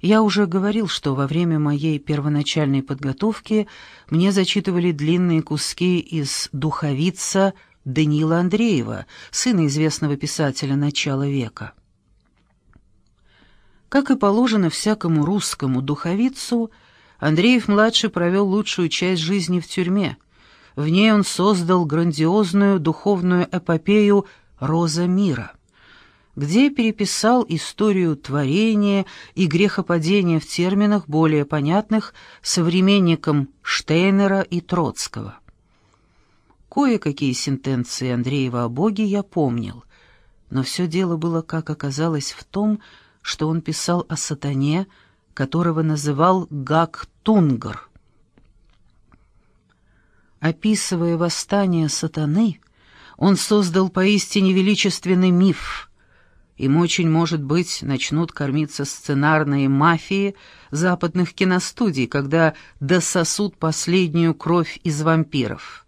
Я уже говорил, что во время моей первоначальной подготовки мне зачитывали длинные куски из «Духовица» Даниила Андреева, сына известного писателя начала века. Как и положено всякому русскому духовицу, Андреев-младший провел лучшую часть жизни в тюрьме. В ней он создал грандиозную духовную эпопею «Роза мира» где переписал историю творения и грехопадения в терминах, более понятных современникам Штейнера и Троцкого. Кое-какие сентенции Андреева о Боге я помнил, но все дело было, как оказалось, в том, что он писал о сатане, которого называл Гак-Тунгар. Описывая восстание сатаны, он создал поистине величественный миф — им очень, может быть, начнут кормиться сценарные мафии западных киностудий, когда дососут последнюю кровь из вампиров.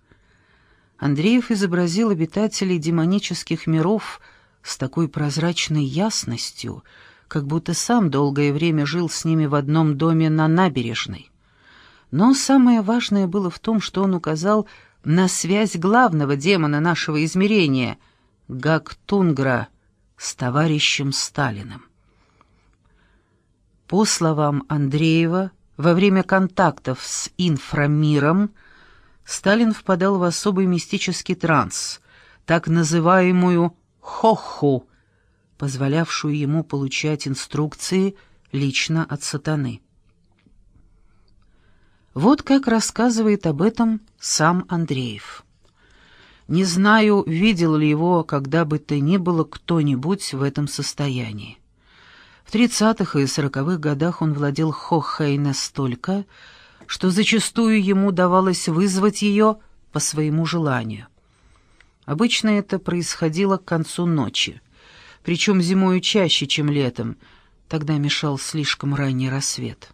Андреев изобразил обитателей демонических миров с такой прозрачной ясностью, как будто сам долгое время жил с ними в одном доме на набережной. Но самое важное было в том, что он указал на связь главного демона нашего измерения — Гактунгра — с товарищем Сталиным. По словам Андреева, во время контактов с инфрамиром Сталин впадал в особый мистический транс, так называемую «хоху», позволявшую ему получать инструкции лично от сатаны. Вот как рассказывает об этом сам Андреев. Не знаю, видел ли его когда бы то ни было кто-нибудь в этом состоянии. В тридцатых и сороковых годах он владел хохой настолько, что зачастую ему давалось вызвать ее по своему желанию. Обычно это происходило к концу ночи, причем зимою чаще, чем летом, тогда мешал слишком ранний рассвет.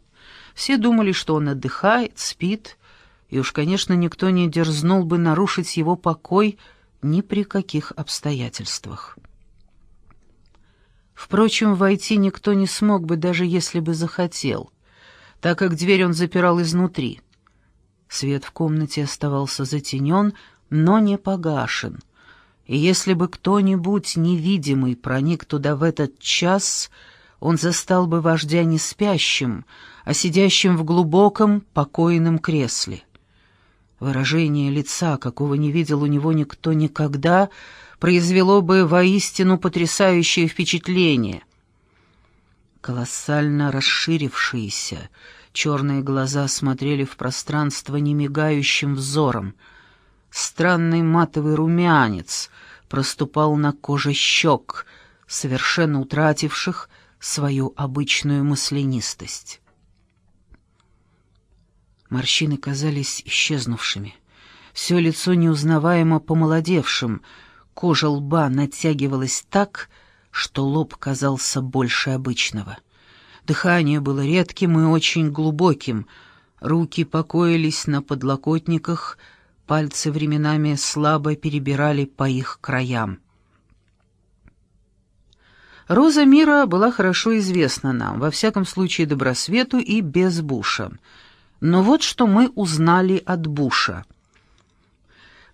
Все думали, что он отдыхает, спит, и уж, конечно, никто не дерзнул бы нарушить его покой ни при каких обстоятельствах. Впрочем, войти никто не смог бы, даже если бы захотел, так как дверь он запирал изнутри. Свет в комнате оставался затенен, но не погашен, и если бы кто-нибудь невидимый проник туда в этот час, он застал бы вождя не спящим, а сидящим в глубоком покойном кресле. Выражение лица, какого не видел у него никто никогда, произвело бы воистину потрясающее впечатление. Колоссально расширившиеся черные глаза смотрели в пространство немигающим взором. Странный матовый румянец проступал на коже щек, совершенно утративших свою обычную маслянистость. Морщины казались исчезнувшими. Все лицо неузнаваемо помолодевшим, кожа лба натягивалась так, что лоб казался больше обычного. Дыхание было редким и очень глубоким, руки покоились на подлокотниках, пальцы временами слабо перебирали по их краям. Роза мира была хорошо известна нам, во всяком случае Добросвету и без Буша — но вот что мы узнали от Буша.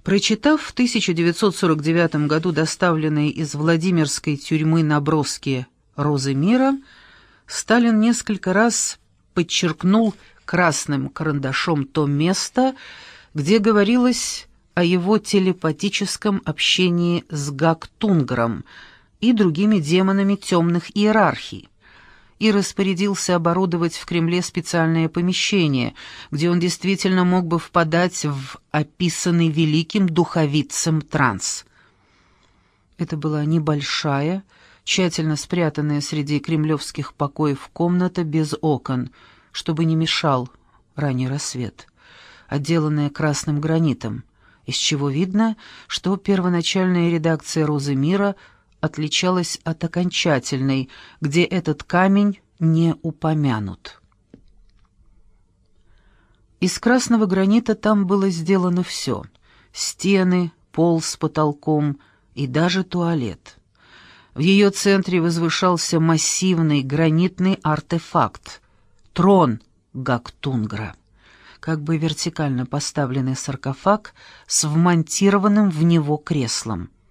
Прочитав в 1949 году доставленные из Владимирской тюрьмы наброски «Розы мира», Сталин несколько раз подчеркнул красным карандашом то место, где говорилось о его телепатическом общении с Гактунгром и другими демонами темных иерархий и распорядился оборудовать в Кремле специальное помещение, где он действительно мог бы впадать в описанный великим духовицем транс. Это была небольшая, тщательно спрятанная среди кремлевских покоев комната без окон, чтобы не мешал ранний рассвет, отделанная красным гранитом, из чего видно, что первоначальная редакция «Розы мира» отличалась от окончательной, где этот камень не упомянут. Из красного гранита там было сделано все — стены, пол с потолком и даже туалет. В ее центре возвышался массивный гранитный артефакт — трон Гактунгра, как бы вертикально поставленный саркофаг с вмонтированным в него креслом —